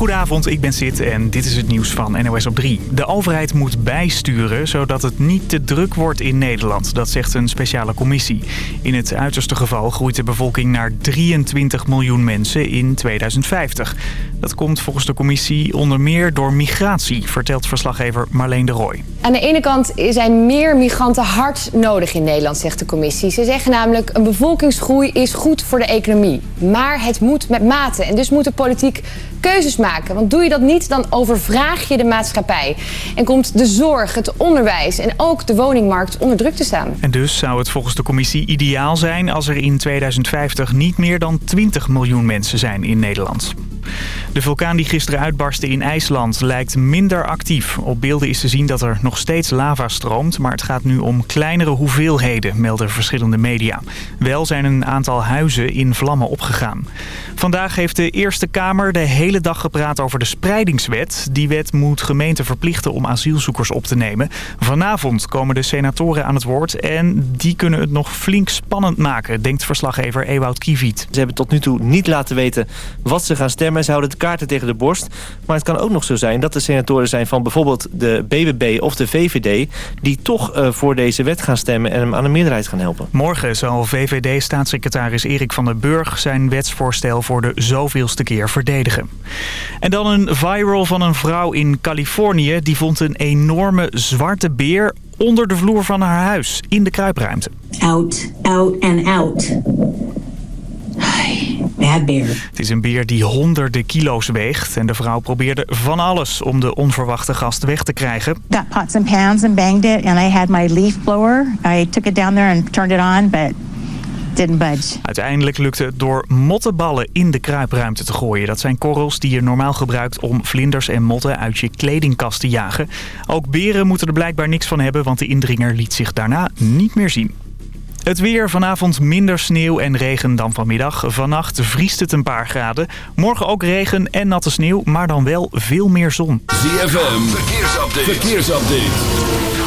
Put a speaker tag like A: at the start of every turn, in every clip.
A: Goedenavond, ik ben Sid en dit is het nieuws van NOS op 3. De overheid moet bijsturen zodat het niet te druk wordt in Nederland. Dat zegt een speciale commissie. In het uiterste geval groeit de bevolking naar 23 miljoen mensen in 2050. Dat komt volgens de commissie onder meer door migratie, vertelt verslaggever Marleen de Rooij.
B: Aan de ene kant zijn meer migranten hard nodig in Nederland, zegt de commissie. Ze zeggen namelijk een bevolkingsgroei is goed voor de economie. Maar het moet met mate en dus moet de politiek keuzes maken. Want doe je dat niet, dan overvraag je de maatschappij. En komt de zorg, het onderwijs en ook de woningmarkt onder druk te staan.
A: En dus zou het volgens de commissie ideaal zijn als er in 2050 niet meer dan 20 miljoen mensen zijn in Nederland. De vulkaan die gisteren uitbarstte in IJsland lijkt minder actief. Op beelden is te zien dat er nog steeds lava stroomt, maar het gaat nu om kleinere hoeveelheden, melden verschillende media. Wel zijn een aantal huizen in vlammen opgegaan. Vandaag heeft de Eerste Kamer de hele dag gepraat over de spreidingswet. Die wet moet gemeenten verplichten om asielzoekers op te nemen. Vanavond komen de senatoren aan het woord en die kunnen het nog flink spannend maken, denkt verslaggever Ewout Kieviet.
C: Ze hebben tot nu toe niet laten weten wat ze gaan stemmen. Ze houden de kaarten tegen de borst. Maar het kan ook nog zo zijn dat er senatoren zijn van bijvoorbeeld de BBB of de VVD... die toch uh, voor deze wet gaan stemmen en hem aan de meerderheid gaan helpen.
A: Morgen zal VVD-staatssecretaris Erik van den Burg zijn wetsvoorstel voor de zoveelste keer verdedigen. En dan een viral van een vrouw in Californië. Die vond een enorme zwarte beer onder de vloer van haar huis in de kruipruimte.
D: Out, out and out. Bad bear.
A: Het is een beer die honderden kilo's weegt. En de vrouw probeerde van alles om de onverwachte gast weg te krijgen.
E: Got pots and pans and banged it. And I had my leaf blower. I took it down there and turned it on. But didn't budge.
A: Uiteindelijk lukte het door mottenballen in de kruipruimte te gooien. Dat zijn korrels die je normaal gebruikt om vlinders en motten uit je kledingkast te jagen. Ook beren moeten er blijkbaar niks van hebben, want de indringer liet zich daarna niet meer zien. Het weer, vanavond minder sneeuw en regen dan vanmiddag. Vannacht vriest het een paar graden. Morgen ook regen en natte sneeuw, maar dan wel veel meer zon.
F: ZFM, verkeersupdate. verkeersupdate.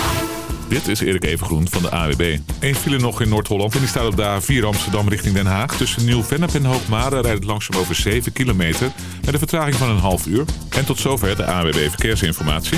G: Dit is Erik Evengroen van de AWB. Eén file nog in Noord-Holland en die staat op de A4 Amsterdam richting Den Haag. Tussen Nieuw-Vennep en Hoogmade rijdt het langzaam over 7 kilometer... met een vertraging van een half uur. En tot zover de AWB Verkeersinformatie.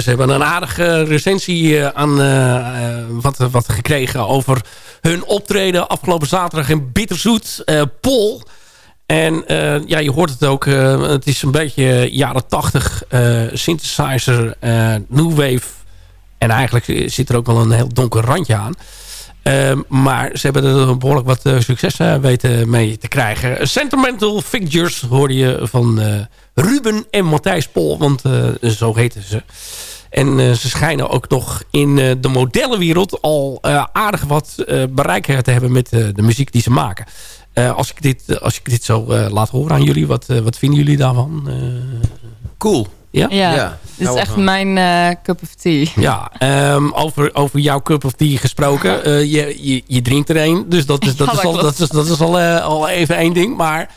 H: Ze hebben een aardige recensie eh, aan eh, eh, wat, wat gekregen over hun optreden afgelopen zaterdag in Bitterzoet. eh Pol. En eh, ja, je hoort het ook. eh, het is een beetje jaren tachtig synthesizer, eh new wave. En eigenlijk zit er ook wel een heel donker randje aan. Ehm, maar ze hebben er behoorlijk wat eh, succes eh, weten mee te krijgen. Sentimental Figures hoorde je van eh, Ruben en Matthijs Pol. Want eh, zo heten ze. En eh, ze schijnen ook nog in eh, de modellenwereld al eh, aardig wat eh bereik te hebben met eh, de muziek die ze maken. Eh, als, ik dit, als ik dit zo eh, laat horen aan jullie, wat, eh, wat vinden jullie daarvan? Eh,
I: Cool.
H: ja?
I: Ja,
J: Ja, dit is echt mijn eh, cup of tea.
H: Ja, ehm, over, over jouw cup of tea gesproken. Eh, je, je, je drinkt er een, dus dat is, dat
J: Ja,
H: is,
J: dat
H: al, dat is, dat is al, eh, al even één ding. Maar,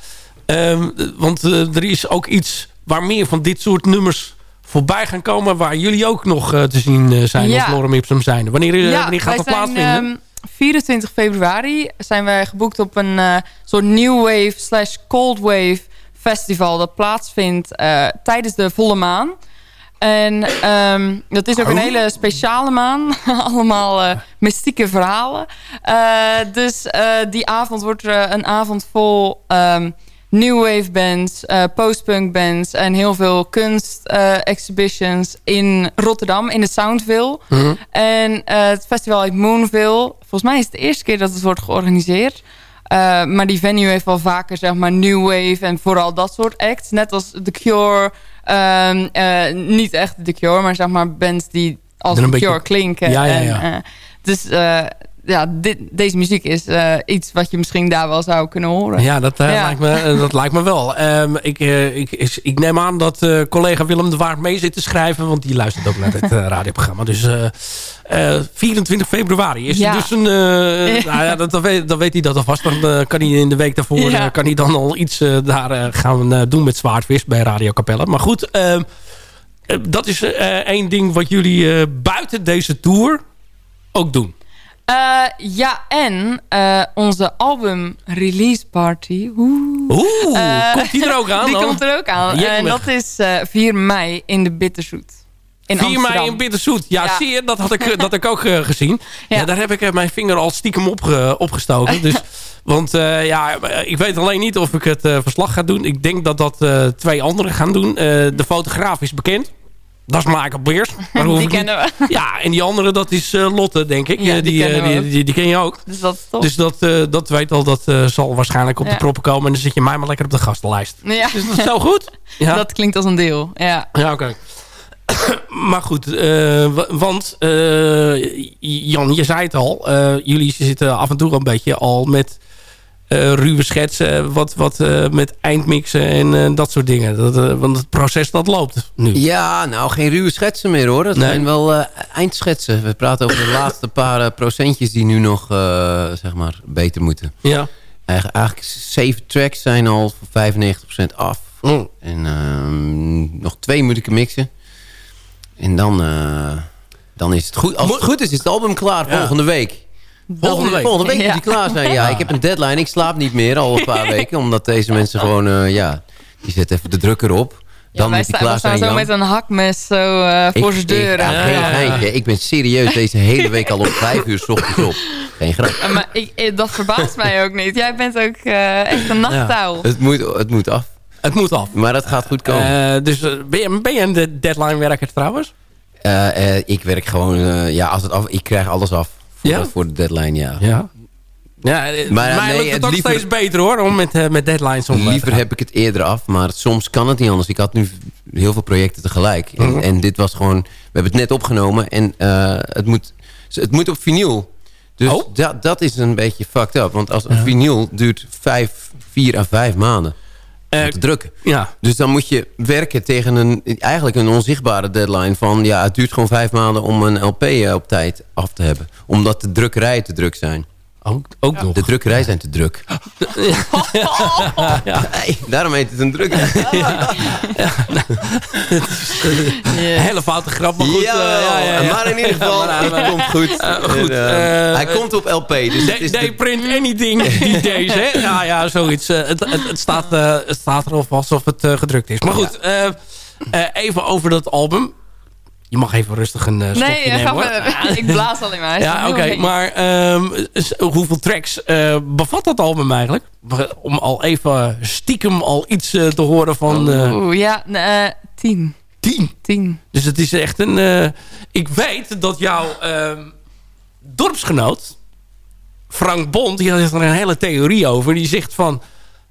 H: ehm, want eh, er is ook iets waar meer van dit soort nummers voorbij gaan komen... waar jullie ook nog eh, te zien eh, zijn
J: Ja.
H: als Lorem Ipsum zijn. Wanneer, wanneer gaat dat plaatsvinden?
J: ehm, 24 februari zijn wij geboekt op een soort new wave slash cold wave festival dat plaatsvindt tijdens de volle maan. En ehm, dat is ook een hele speciale maan. Allemaal mystieke verhalen. Dus die avond wordt er een avond vol ehm, new wave bands, eh, postpunk bands en heel veel kunst eh, exhibitions in Rotterdam in de Soundville.
H: Mhm.
J: En eh, het festival heet Moonville. Volgens mij is het de eerste keer dat het wordt georganiseerd. Uh, maar die venue heeft wel vaker zeg maar new wave en vooral dat soort acts. Net als The Cure. Uh, niet echt The Cure, maar zeg maar bands die als The Cure klinken.
H: Ja, ja,
J: ja. En, uh, dus ja, dit, deze muziek is uh, iets wat je misschien daar wel zou kunnen horen.
H: Ja, dat, uh, ja. Lijkt, me, dat lijkt me wel. Um, ik, uh, ik, ik, ik, neem aan dat collega Willem de Waard mee zit te schrijven. Want die luistert ook naar het radioprogramma. Dus 24 februari is ja. dus een... nou ja, dat, dan, weet, dan weet hij dat alvast. Dan kan hij in de week daarvoor ja. kan hij dan al iets daar gaan doen met Zwaardvis bij Radio Capelle. Maar goed, ehm, dat is één ding wat jullie buiten deze tour ook doen.
J: Uh, ja, en uh, onze album release party.
H: Oeh, Oeh uh, komt die er ook aan?
J: Die
H: dan?
J: komt er ook aan. En dat is 4 mei in de Bitterzoet.
H: In 4 Amsterdam. mei in Bitterzoet. Ja, ja. zie je, dat had ik, dat ik ook gezien. Ja. ja. daar heb ik mijn vinger al stiekem op, opgestoken. Dus, want ja, ik weet alleen niet of ik het verslag ga doen. Ik denk dat dat twee anderen gaan doen. de fotograaf is bekend. Dat is Michael Beers.
J: die kennen we.
H: Ja, en die andere, dat is uh, Lotte, denk ik.
J: Ja,
H: die, die, uh, die, die, die, ken je ook.
J: Dus dat,
H: dus dat, uh, dat weet al, dat zal waarschijnlijk op ja. de proppen komen. En dan zit je mij maar lekker op de gastenlijst.
J: Ja.
H: Dus dat is zo goed.
J: Ja. Dat klinkt als een deel, ja.
H: Ja, oké. Okay. maar goed, want Jan, je zei het al. jullie zitten af en toe een beetje al met... Uh, ruwe schetsen, wat, wat uh, met eindmixen en uh, dat soort dingen. Dat, want het proces dat loopt nu.
I: Ja, nou geen ruwe schetsen meer hoor. Dat nee. zijn wel eindschetsen. We praten over de laatste paar procentjes die nu nog zeg maar beter moeten.
H: Ja.
I: Eigen, eigenlijk zeven tracks zijn al voor 95% af.
H: Mm.
I: En ehm, nog twee moet ik mixen. En dan, dan is het goed. Als het goed is, is het album klaar ja. volgende week. Volgende week, volgende week moet die klaar zijn. Ja, ik heb een deadline. Ik slaap niet meer al een paar weken. Omdat deze mensen gewoon, uh, ja, die zetten even de druk erop. Dan
J: ja,
I: moet die klaar zijn.
J: zo met een hakmes zo uh, voor zijn deur.
I: Ik, ja, geen geintje. Ik ben serieus deze hele week al om vijf uur s ochtends op. Geen grap.
J: Ja, maar ik, dat verbaast mij ook niet. Jij bent ook uh, echt een nachttouw.
I: Het, moet, het moet af.
H: Het moet af.
I: Maar dat gaat goed komen.
H: dus ben je, ben je een deadline werker trouwens?
I: ik werk gewoon, ja, als het af, ik krijg alles af. Voor, ja? voor de deadline, ja.
H: Ja, ja maar mij nee, lukt het ook liever, steeds beter hoor, om met, uh, met deadlines om
I: Liever heb ik het eerder af, maar soms kan het niet anders. Ik had nu heel veel projecten tegelijk. En, mm -hmm. en dit was gewoon, we hebben het net opgenomen en uh, het, moet, het moet op vinyl. Dus oh? dat, dat is een beetje fucked up. Want als een ja. vinyl duurt vijf, vier à vijf maanden. Uh, te drukken.
H: Ja.
I: Dus dan moet je werken tegen een, eigenlijk een onzichtbare deadline van... ja, het duurt gewoon vijf maanden om een LP op tijd af te hebben. Omdat de drukkerijen te druk zijn.
H: Ook, ook nog.
I: De drukkerijen zijn te druk. ja. hey, daarom heet het een drukkerij.
H: ja. ja. Een hele foute grap, maar goed.
I: Ja, uh, ja, ja, maar in ieder geval, het komt goed. Uh, goed en, uh, hij komt op LP. Dus
H: they, they de... print anything die days, hè? Ja, ja, zoiets. het, het, het, staat, het staat erop alsof het gedrukt is. Maar goed, even over dat album. Je mag even rustig een uh, stokje
J: nee,
H: nemen.
J: Nee, ik blaas alleen maar.
H: Ja, oké. maar um, hoeveel tracks uh, bevat dat album eigenlijk? Om al even stiekem al iets uh, te horen van...
J: Oeh, ja, tien.
H: Tien?
J: Tien.
H: Dus het is echt een... ik weet dat jouw ehm, dorpsgenoot... Frank Bond, die heeft er een hele theorie over. Die zegt van...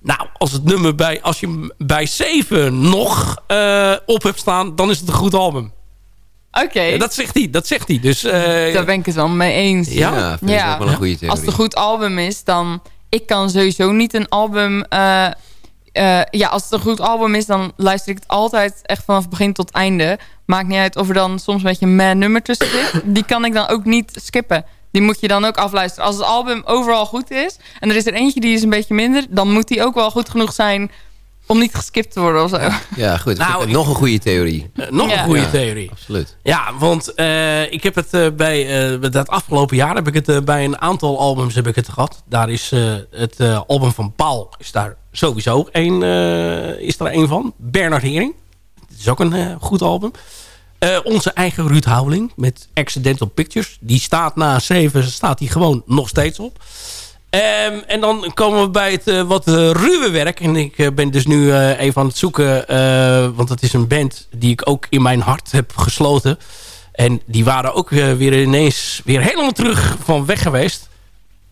H: Nou, als het nummer bij... Als je bij 7 nog op hebt staan... Dan is het een goed album.
J: Oké. Okay.
H: Ja, dat zegt hij, dat zegt hij. Dus, uh,
J: Daar ben ik het wel mee eens.
I: Ja, ja, vind ja. ook wel een goede theorie.
J: Als het een goed album is, dan... Ik kan sowieso niet een album... Uh, uh, ja, als het een goed album is, dan luister ik het altijd echt vanaf begin tot einde. Maakt niet uit of er dan soms een beetje een man nummer tussen zit. Die kan ik dan ook niet skippen. Die moet je dan ook afluisteren. Als het album overal goed is... en er is er eentje die is een beetje minder... dan moet die ook wel goed genoeg zijn om niet geskipt te worden of zo.
I: Ja, goed. Nou, nog een goede theorie.
H: Uh, nog ja. een goede ja, theorie.
I: Absoluut.
H: Ja, want uh, ik heb het uh, bij dat afgelopen jaar heb ik het bij een aantal albums heb ik het gehad. Daar is het album van Paul is daar sowieso een, is er een van. Bernard Hering. Het is ook een goed album. onze eigen Ruud Houweling met Accidental Pictures. Die staat na 7 staat die gewoon nog steeds op. Um, en dan komen we bij het uh, wat uh, ruwe werk. En ik uh, ben dus nu even aan het zoeken. want het is een band die ik ook in mijn hart heb gesloten. En die waren ook weer ineens weer helemaal terug van weg geweest.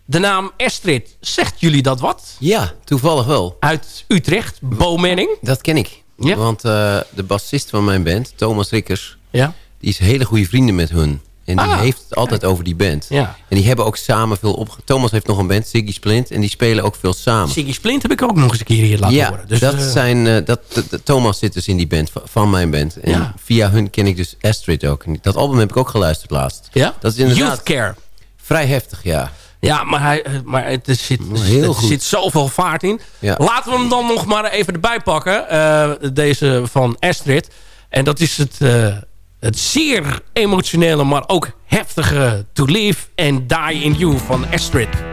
H: De naam Estrid, zegt jullie dat wat?
I: Ja, toevallig wel.
H: Uit Utrecht, Bo Manning.
I: Dat ken ik. Ja? Want de bassist van mijn band, Thomas Rikkers...
H: Ja?
I: die is hele goede vrienden met hun. En die ah. heeft het altijd over die band.
H: Ja.
I: En die hebben ook samen veel op. Thomas heeft nog een band, Ziggy Splint. En die spelen ook veel samen.
H: Ziggy Splint heb ik ook nog eens een keer hier laten
I: ja,
H: horen. Dus,
I: dat uh, zijn, uh, dat, Thomas zit dus in die band, van mijn band. En ja. via hun ken ik dus Astrid ook. En dat album heb ik ook geluisterd laatst.
H: Ja?
I: Dat is inderdaad
H: Youth Care.
I: Vrij heftig, ja.
H: Ja, maar, hij, maar het zit, Heel er goed. zit zoveel vaart in.
I: Ja.
H: Laten we hem dan nog maar even erbij pakken. Uh, deze van Astrid. En dat is het het zeer emotionele, maar ook heftige To Live and Die in You van Astrid.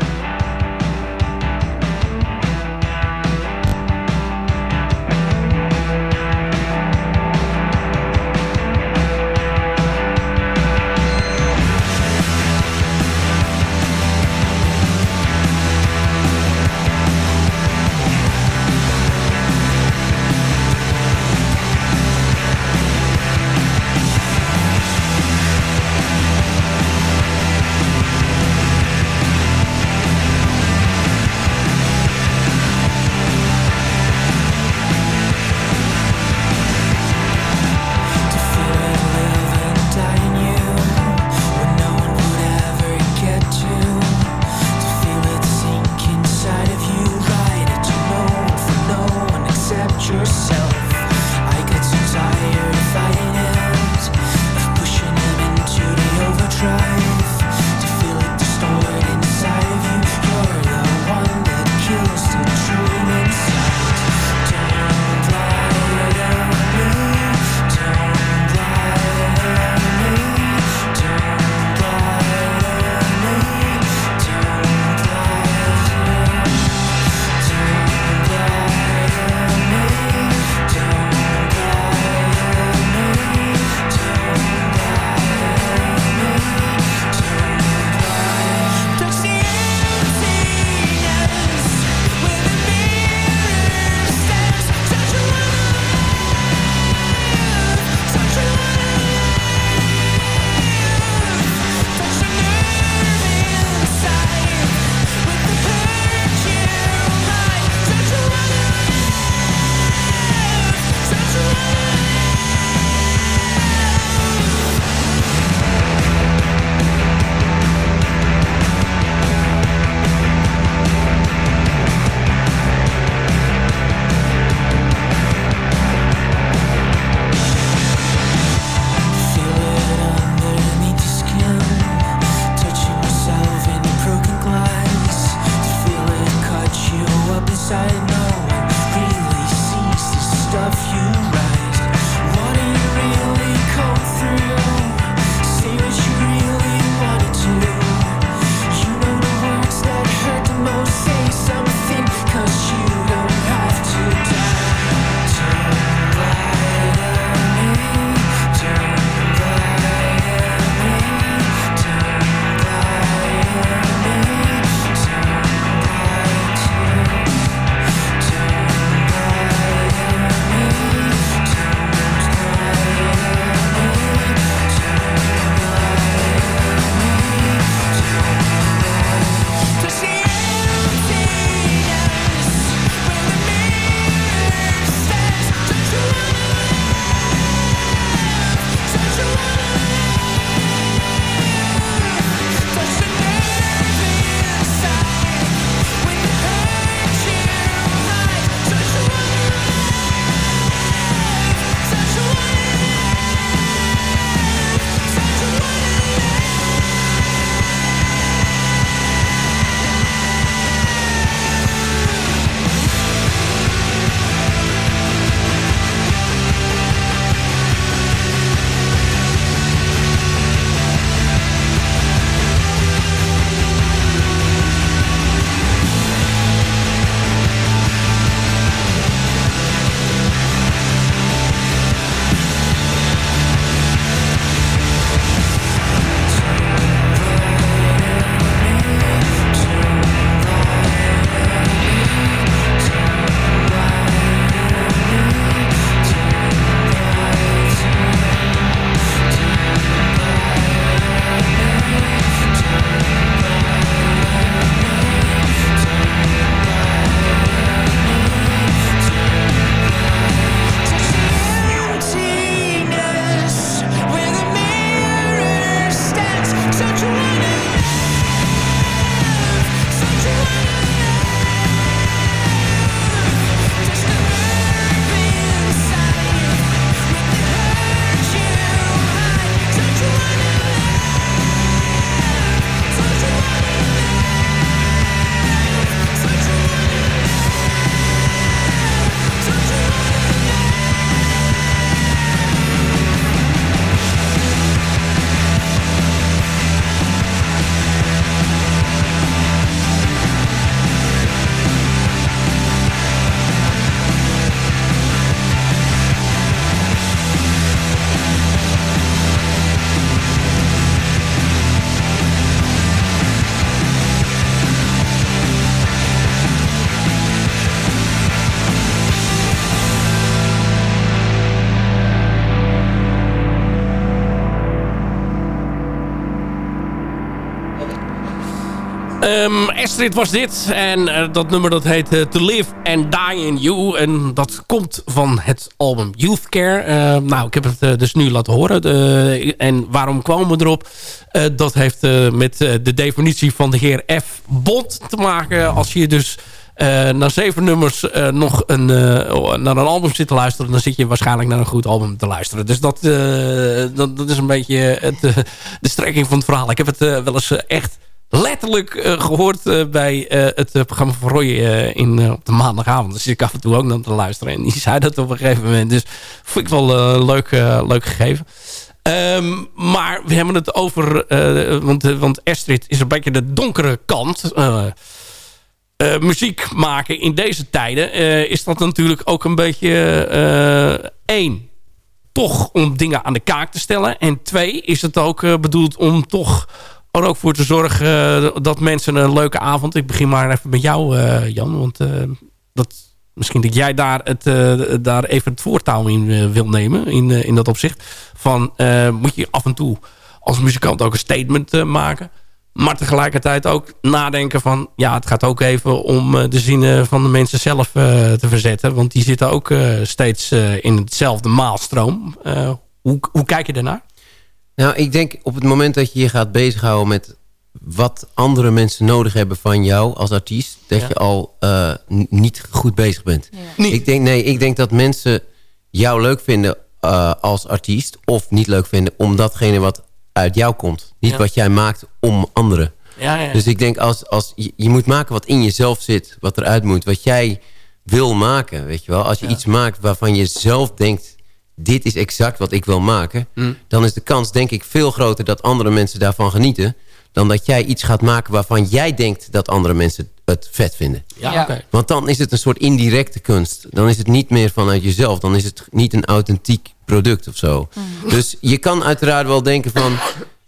H: Astrid was dit. En uh, dat nummer dat heet uh, To Live and Die in You. En dat komt van het album Youth Care. Uh, nou, ik heb het dus nu laten horen. en waarom kwamen we erop? dat heeft met de definitie van de heer F. Bond te maken. Als je dus na zeven nummers nog een, naar een album zit te luisteren... dan zit je waarschijnlijk naar een goed album te luisteren. Dus dat, dat, dat, is een beetje het, de strekking van het verhaal. Ik heb het wel eens echt letterlijk uh, gehoord uh, bij uh, het programma van Roy in, op de maandagavond. Dus ik af en toe ook naar te luisteren. En die zei dat op een gegeven moment. Dus vond ik wel leuk, leuk gegeven. Um, maar we hebben het over... want, want Astrid is een beetje de donkere kant... muziek maken in deze tijden... is dat natuurlijk ook een beetje... één, toch om dingen aan de kaak te stellen. En twee, is het ook bedoeld om toch er ook voor te zorgen eh, dat mensen een leuke avond... Ik begin maar even met jou, uh, Jan. Want uh, dat, misschien dat jij daar, het, daar even het voortouw in wil nemen. In, in dat opzicht. Van moet je af en toe als muzikant ook een statement maken. Maar tegelijkertijd ook nadenken van... ja, het gaat ook even om de zinnen van de mensen zelf te verzetten. Want die zitten ook steeds in hetzelfde maalstroom. hoe, hoe kijk je daarnaar?
I: Nou, ik denk op het moment dat je je gaat bezighouden met wat andere mensen nodig hebben van jou als artiest, dat je al uh, niet goed bezig bent. Ja. Ik denk, nee, ik denk dat mensen jou leuk vinden uh, als artiest of niet leuk vinden om datgene wat uit jou komt. Niet wat jij maakt om anderen. Dus ik denk als, als je, je, moet maken wat in jezelf zit, wat eruit moet, wat jij wil maken, weet je wel. Als je iets maakt waarvan je zelf denkt dit is exact wat ik wil maken... Mm. dan is de kans denk ik veel groter dat andere mensen daarvan genieten... dan dat jij iets gaat maken waarvan jij denkt dat andere mensen het vet vinden. Ja, Want dan is het een soort indirecte kunst. Dan is het niet meer vanuit jezelf. Dan is het niet een authentiek product of zo. Mm. Dus je kan uiteraard wel denken van...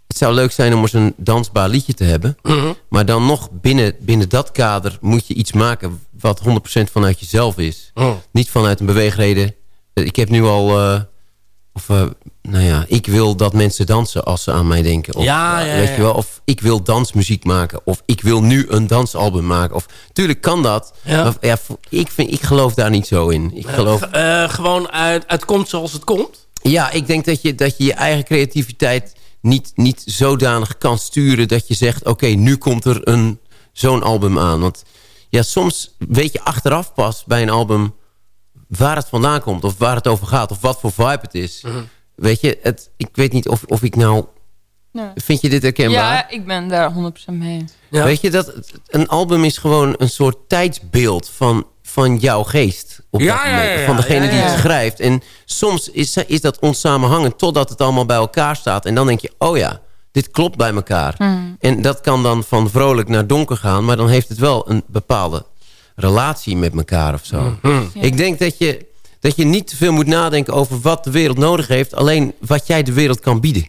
I: het zou leuk zijn om eens een dansbaar liedje te hebben. Mm-hmm. Maar dan nog binnen, binnen dat kader moet je iets maken... wat 100% vanuit jezelf is. Mm. Niet vanuit een beweegreden ik heb nu al... Uh, of, uh, nou ja, ik wil dat mensen dansen als ze aan mij denken. Of, ja, ja, weet je wel, of ik wil dansmuziek maken. Of ik wil nu een dansalbum maken. Of, tuurlijk kan dat. Ja. Maar, ja, ik, vind, ik geloof daar niet zo in. Ik geloof...
H: Uh, gewoon uit, het komt zoals het komt?
I: Ja, ik denk dat je dat je, je eigen creativiteit niet, niet zodanig kan sturen... dat je zegt, oké, nu komt er een zo'n album aan. Want ja, soms weet je achteraf pas bij een album waar het vandaan komt of waar het over gaat of wat voor vibe het is. Mhm. Weet je, het, ik weet niet of, of ik nou... Nee. Vind je dit herkenbaar?
J: Ja, ik ben daar 100% mee.
I: Ja. Weet je, dat een album is gewoon een soort tijdsbeeld van, van jouw geest. Op ja, ja, van degene die het schrijft. En soms is, is dat onsamenhangend totdat het allemaal bij elkaar staat. En dan denk je, oh ja, dit klopt bij elkaar. Mhm. En dat kan dan van vrolijk naar donker gaan. Maar dan heeft het wel een bepaalde relatie met elkaar of zo. Mhm. Ik denk dat je, dat je niet te veel moet nadenken over wat de wereld nodig heeft. Alleen wat jij de wereld kan bieden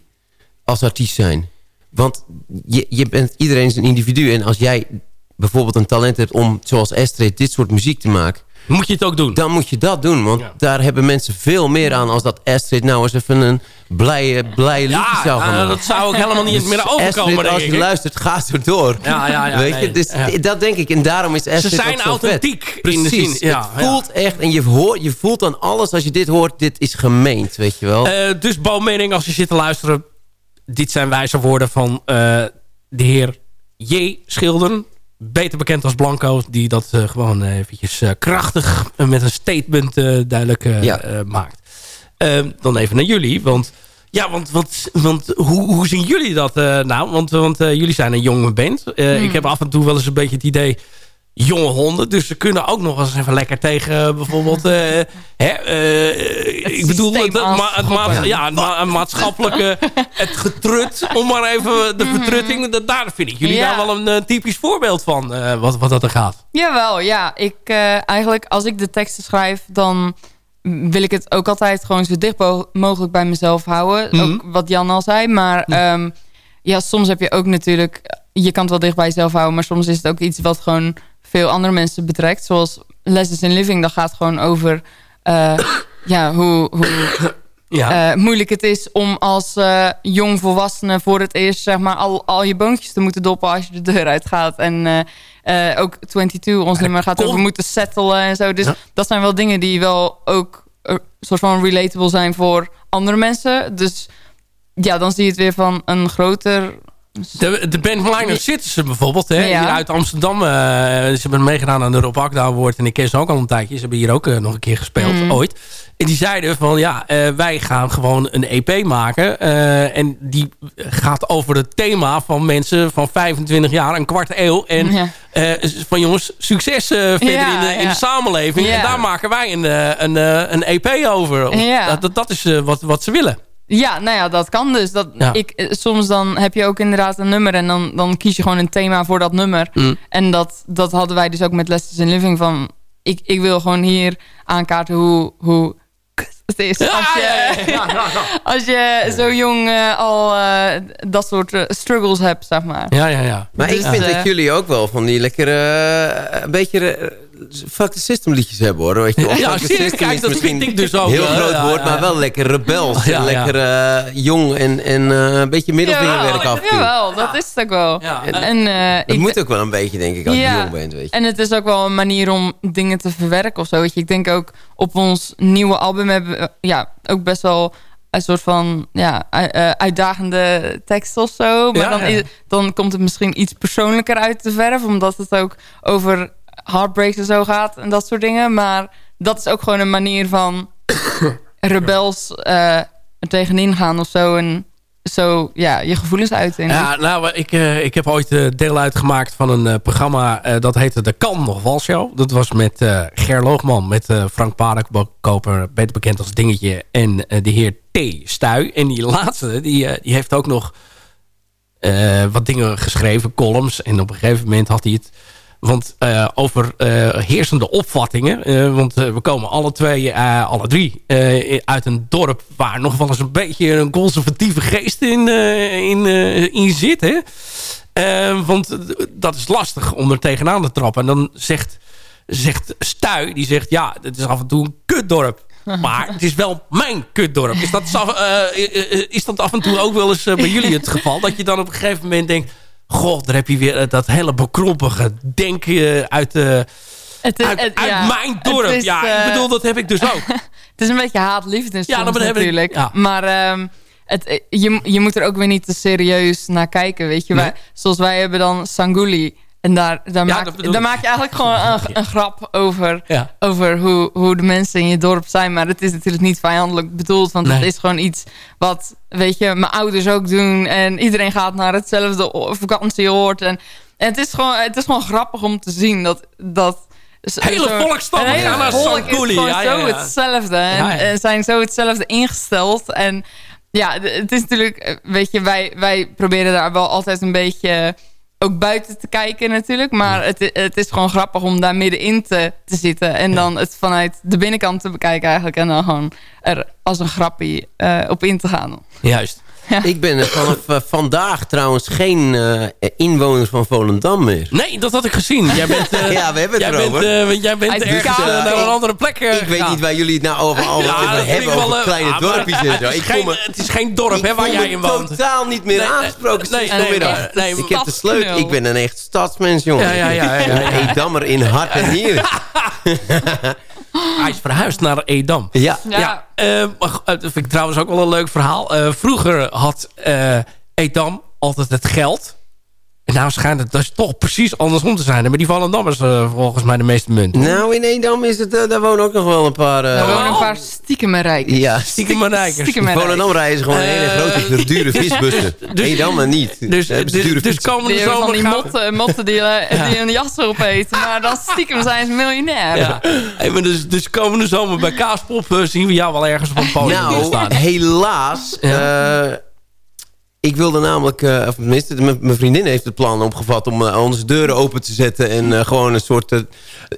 I: als artiest zijn. Want je, je bent, iedereen is een individu. En als jij bijvoorbeeld een talent hebt om, zoals Astrid, dit soort muziek te maken
H: moet je het ook doen.
I: Dan moet je dat doen. Want daar hebben mensen veel meer aan... als dat Astrid nou eens even een blije, blije liedje ja, zou gaan
H: Ja, dat zou ook helemaal niet meer overkomen,
I: Astrid, als je luistert, gaat er door.
H: Ja, ja, ja.
I: Weet je? Dus dat denk ik. En daarom is Astrid
H: Ze zijn authentiek in de zin.
I: Ja, het voelt echt... En je, hoort, je voelt dan alles als je dit hoort... dit is gemeend, weet je wel.
H: Uh, dus Mening, als je zit te luisteren... dit zijn wijze woorden van uh, de heer J. Schilder beter bekend als Blanco, die dat uh, gewoon eventjes uh, krachtig met een statement uh, duidelijk ja. maakt. Ehm, dan even naar jullie, want ja, want, want, want hoe, hoe zien jullie dat nou? Want, want jullie zijn een jonge band. Hmm. Ik heb af en toe wel eens een beetje het idee jonge honden. Dus ze kunnen ook nog eens even lekker tegen bijvoorbeeld... Uh, hè, uh, ik bedoel, het, ma het, ma ja, het maatschappelijke... het getrut, om maar even de mhm. vertrutting... Dat, daar vind ik jullie daar wel een uh, typisch voorbeeld van, wat, wat dat er gaat.
J: Jawel, ja. Ik, eigenlijk, als ik de teksten schrijf, dan wil ik het ook altijd gewoon zo dicht mogelijk bij mezelf houden. Mhm. Ook wat Jan al zei. Maar um, ja, soms heb je ook natuurlijk... Je kan het wel dicht bij jezelf houden, maar soms is het ook iets wat gewoon veel andere mensen betrekt. Zoals Lessons in Living, dat gaat gewoon over uh, ja, hoe, hoe eh, moeilijk het is om als uh, jong volwassene voor het eerst zeg maar, al, al je boontjes te moeten doppen als je de deur uitgaat. En ook 22, ons nummer gaat over moeten settelen en zo. Dus dat zijn wel dingen die wel ook een soort van relatable zijn voor andere mensen. Dus ja, dan zie je het weer van een groter
H: de, de band Minor Citizen bijvoorbeeld, hè, hier uit Amsterdam. Uh, ze hebben meegedaan aan de Rob Akda Award. En ik ken ze ook al een tijdje. Ze hebben hier ook uh, nog een keer gespeeld, mm. ooit. En die zeiden van, ja, uh, wij gaan gewoon een EP maken. en die gaat over het thema van mensen van 25 jaar, een kwart eeuw. En ja. van jongens, succes verder ja, in, de, in, de, samenleving. En daar maken wij een, een, een EP over. Dat, dat is wat, wat ze willen.
J: Ja, nou ja, dat kan dus. Dat, ik, eh, soms dan heb je ook inderdaad een nummer... en dan, dan kies je gewoon een thema voor dat nummer. Mm. En dat, dat hadden wij dus ook met Lessons in Living van... ik, ik wil gewoon hier aankaarten hoe, hoe het is. als, je, als je zo jong uh, al uh, dat soort uh, struggles hebt, zeg maar.
H: Ja, ja, ja.
I: Maar dus, ik vind dat jullie ook wel van die lekkere... een beetje fuck the system liedjes hebben hoor. Weet je,
H: ja, zeker, kijk, dat vind ik dus ook.
I: Heel groot woord, maar wel lekker rebels. en lekker uh, jong en, en uh, een beetje middelvingerwerk af en toe.
J: Jawel, dat is het ook wel. En, uh,
I: dat ik, moet ook wel een beetje, denk ik, als je jong bent. Weet je.
J: En het is ook wel een manier om dingen te verwerken of zo. Weet je. Ik denk ook op ons nieuwe album hebben we ja, ook best wel een soort van ja, uitdagende tekst of zo. Maar dan, dan komt het misschien iets persoonlijker uit te verf. Omdat het ook over heartbreaks en zo gaat en dat soort dingen. Maar dat is ook gewoon een manier van rebels uh, er tegenin gaan of zo. En zo ja, je gevoelens uiten.
H: Ja, nou, ik, uh, ik heb ooit uh, deel uitgemaakt van een uh, programma... dat heette De Kan Nog Wel Show. Dat was met Ger Loogman, met Frank Paardenkoper... beter bekend als Dingetje, en de heer T. Stuy. En die laatste, die, die heeft ook nog wat dingen geschreven, columns. En op een gegeven moment had hij het want uh, over uh, heersende opvattingen. Uh, want we komen alle twee, alle drie, uit een dorp waar nog wel eens een beetje een conservatieve geest in, in, in zit. Hè? want dat is lastig om er tegenaan te trappen. En dan zegt, zegt Stuy, die zegt ja, het is af en toe een kutdorp. Maar het is wel mijn kutdorp. Is dat, is dat af en toe ook wel eens bij jullie het geval? Dat je dan op een gegeven moment denkt Goh, daar heb je weer eh, dat hele bekrompige denken uit, de, het, uit, uit mijn dorp. ja, ik eh, bedoel, dat heb ik dus ook.
J: het is een beetje haat-liefde ja, natuurlijk. Ik, ja. Maar um, het, eh, je, je moet er ook weer niet te serieus naar kijken. Weet je? Nee? Wij, zoals wij hebben dan Sanguli. En daar, daar, maak, daar maak je eigenlijk gewoon een, een grap over, over hoe, hoe de mensen in je dorp zijn. Maar het is natuurlijk niet vijandelijk bedoeld. Want het is gewoon iets wat, weet je, mijn ouders ook doen. En iedereen gaat naar hetzelfde vakantieoord. En, en het, is gewoon, het is gewoon grappig om te zien dat... dat
H: hele volkstammen gaan naar
J: Sankouli. Ja, ja, zo hetzelfde. En, en, zijn zo hetzelfde ingesteld. En ja, het is natuurlijk, weet je, wij, wij proberen daar wel altijd een beetje ook buiten te kijken natuurlijk. Maar het, het is gewoon grappig om daar middenin te, te zitten. En dan het vanuit de binnenkant te bekijken eigenlijk. En dan gewoon er als een grappie uh, op in te gaan.
H: Juist.
I: Ik ben vanaf uh, vandaag trouwens geen uh, inwoner van Volendam meer.
H: Nee, dat had ik gezien. Jij bent, uh,
I: ja, we hebben het
H: jij
I: erover.
H: Bent, jij bent ergens naar een andere plek
I: Ik weet niet waar jullie het nou over, al ja, hebben over kleine ah, dorpjes en zo.
H: Het is, geen, het is geen dorp hè, waar jij in woont.
I: Ik totaal niet meer nee, aangesproken nee, nee, nee, Ik heb de sleutel. Ik ben een echt stadsmens, jongen. Ja, ja, ja. ja, ja. Edammer in hart en hier.
H: Hij is verhuisd naar Edam.
I: Ja.
H: ja. Uh, dat vind ik trouwens ook wel een leuk verhaal. Uh, vroeger had uh, Edam altijd het geld en nou schijnt het dus toch precies andersom te zijn. Maar die Volendammers uh, volgens mij de meeste munt.
I: Nou, in Edam is het, uh, daar wonen ook nog wel een paar... Uh...
J: Daar wonen een paar stiekem rijken.
I: Ja,
H: stiekem rijkers.
I: Volendam rijden gewoon een hele grote, dure visbussen. Dus, Edam maar niet.
H: Dus, dus, dus, dus komen
J: de zomer die motten, motten die, die een jas opeten. Maar dan stiekem zijn ze miljonair. Ja.
H: Hey, maar dus, dus komende zomer bij Kaaspop zien we jou wel ergens op een podium
I: nou,
H: staan.
I: helaas... Ja. Ik wilde namelijk, uh, of tenminste, mijn vriendin heeft het plan opgevat om uh, onze deuren open te zetten en uh, gewoon een soort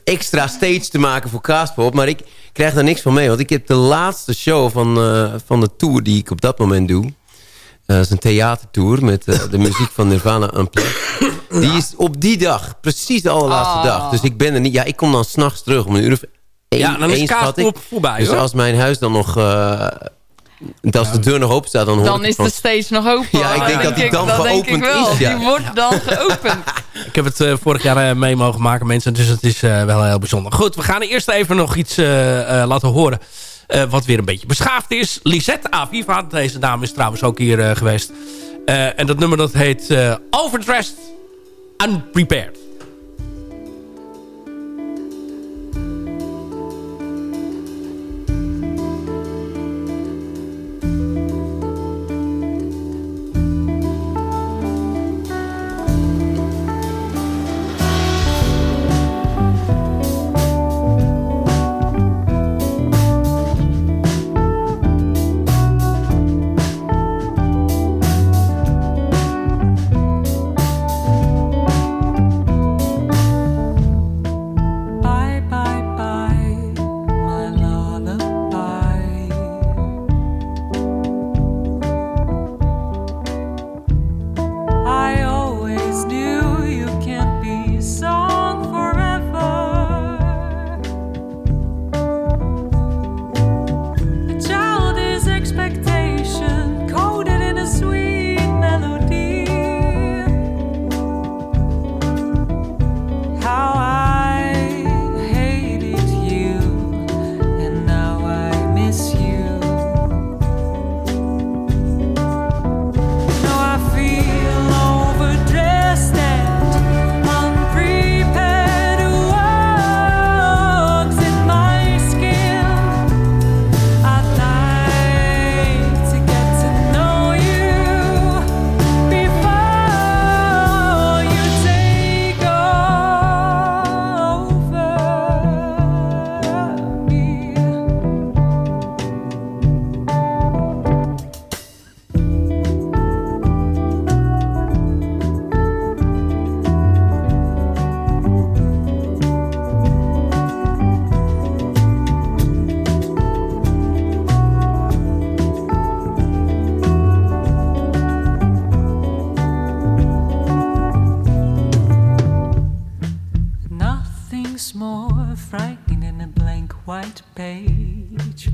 I: extra stage te maken voor Kaaspop. Maar ik krijg daar niks van mee, want ik heb de laatste show van, van de tour die ik op dat moment doe. dat is een theatertour met de muziek van Nirvana Unplugged. Die is op die dag, precies de allerlaatste dag. Ah. Dus ik ben er niet, ja, ik kom dan s'nachts terug om een uur of één,
H: Ja, dan is Kaaspop voorbij
I: Dus als mijn huis dan nog als de deur nog open staat, dan hoor
J: Dan
I: ik
J: is
I: het
J: de stage nog open.
I: Ja, ik denk dat die dan
J: dat denk
I: geopend
J: ik wel.
I: is, ja.
J: Die wordt dan geopend.
K: Ik heb het eh, vorig jaar eh, mee mogen maken, mensen. Dus het is eh, wel heel bijzonder. Goed, we gaan eerst even nog iets eh, eh, laten horen. eh, wat weer een beetje beschaafd is. Lisette Aviva. Deze dame is trouwens ook hier eh, geweest. Eh, en dat nummer dat heet eh, Overdressed Unprepared.
L: White page.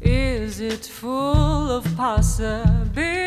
L: Is it full of possibilities?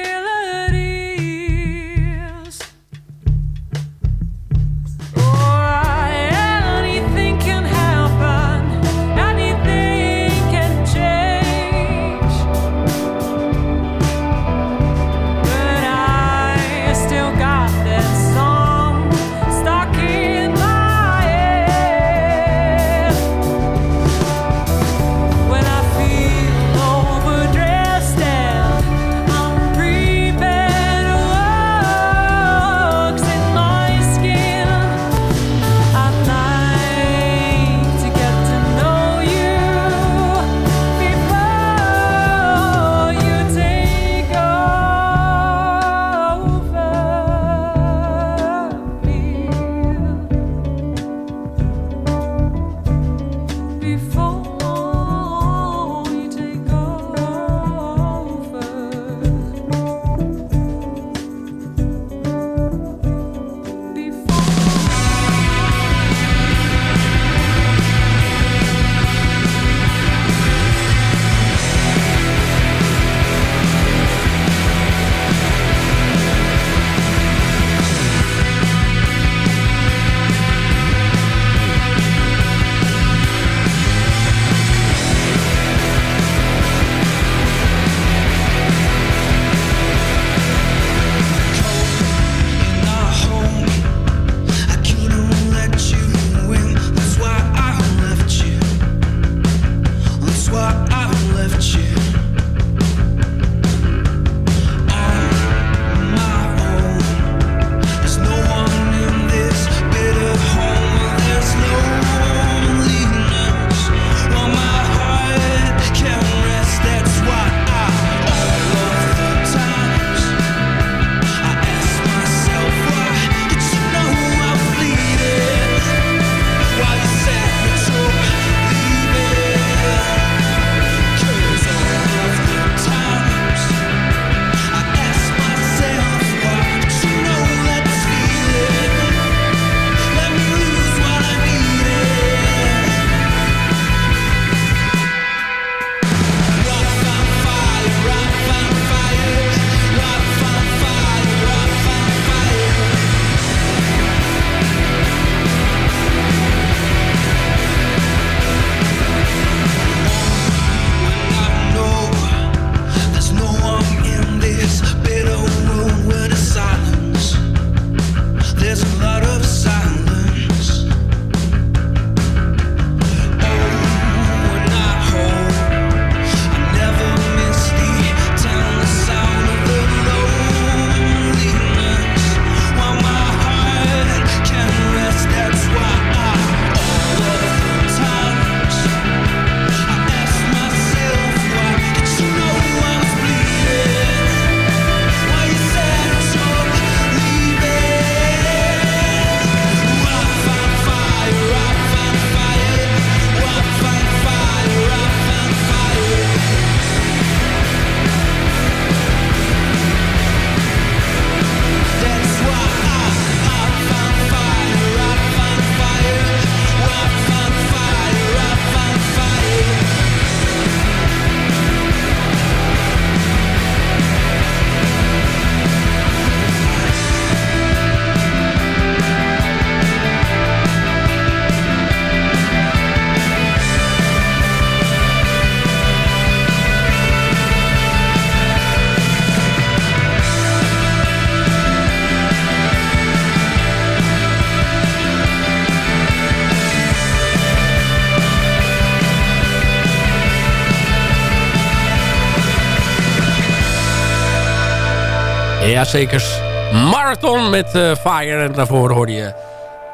H: Jazekers. Marathon met eh, Fire. En daarvoor hoorde je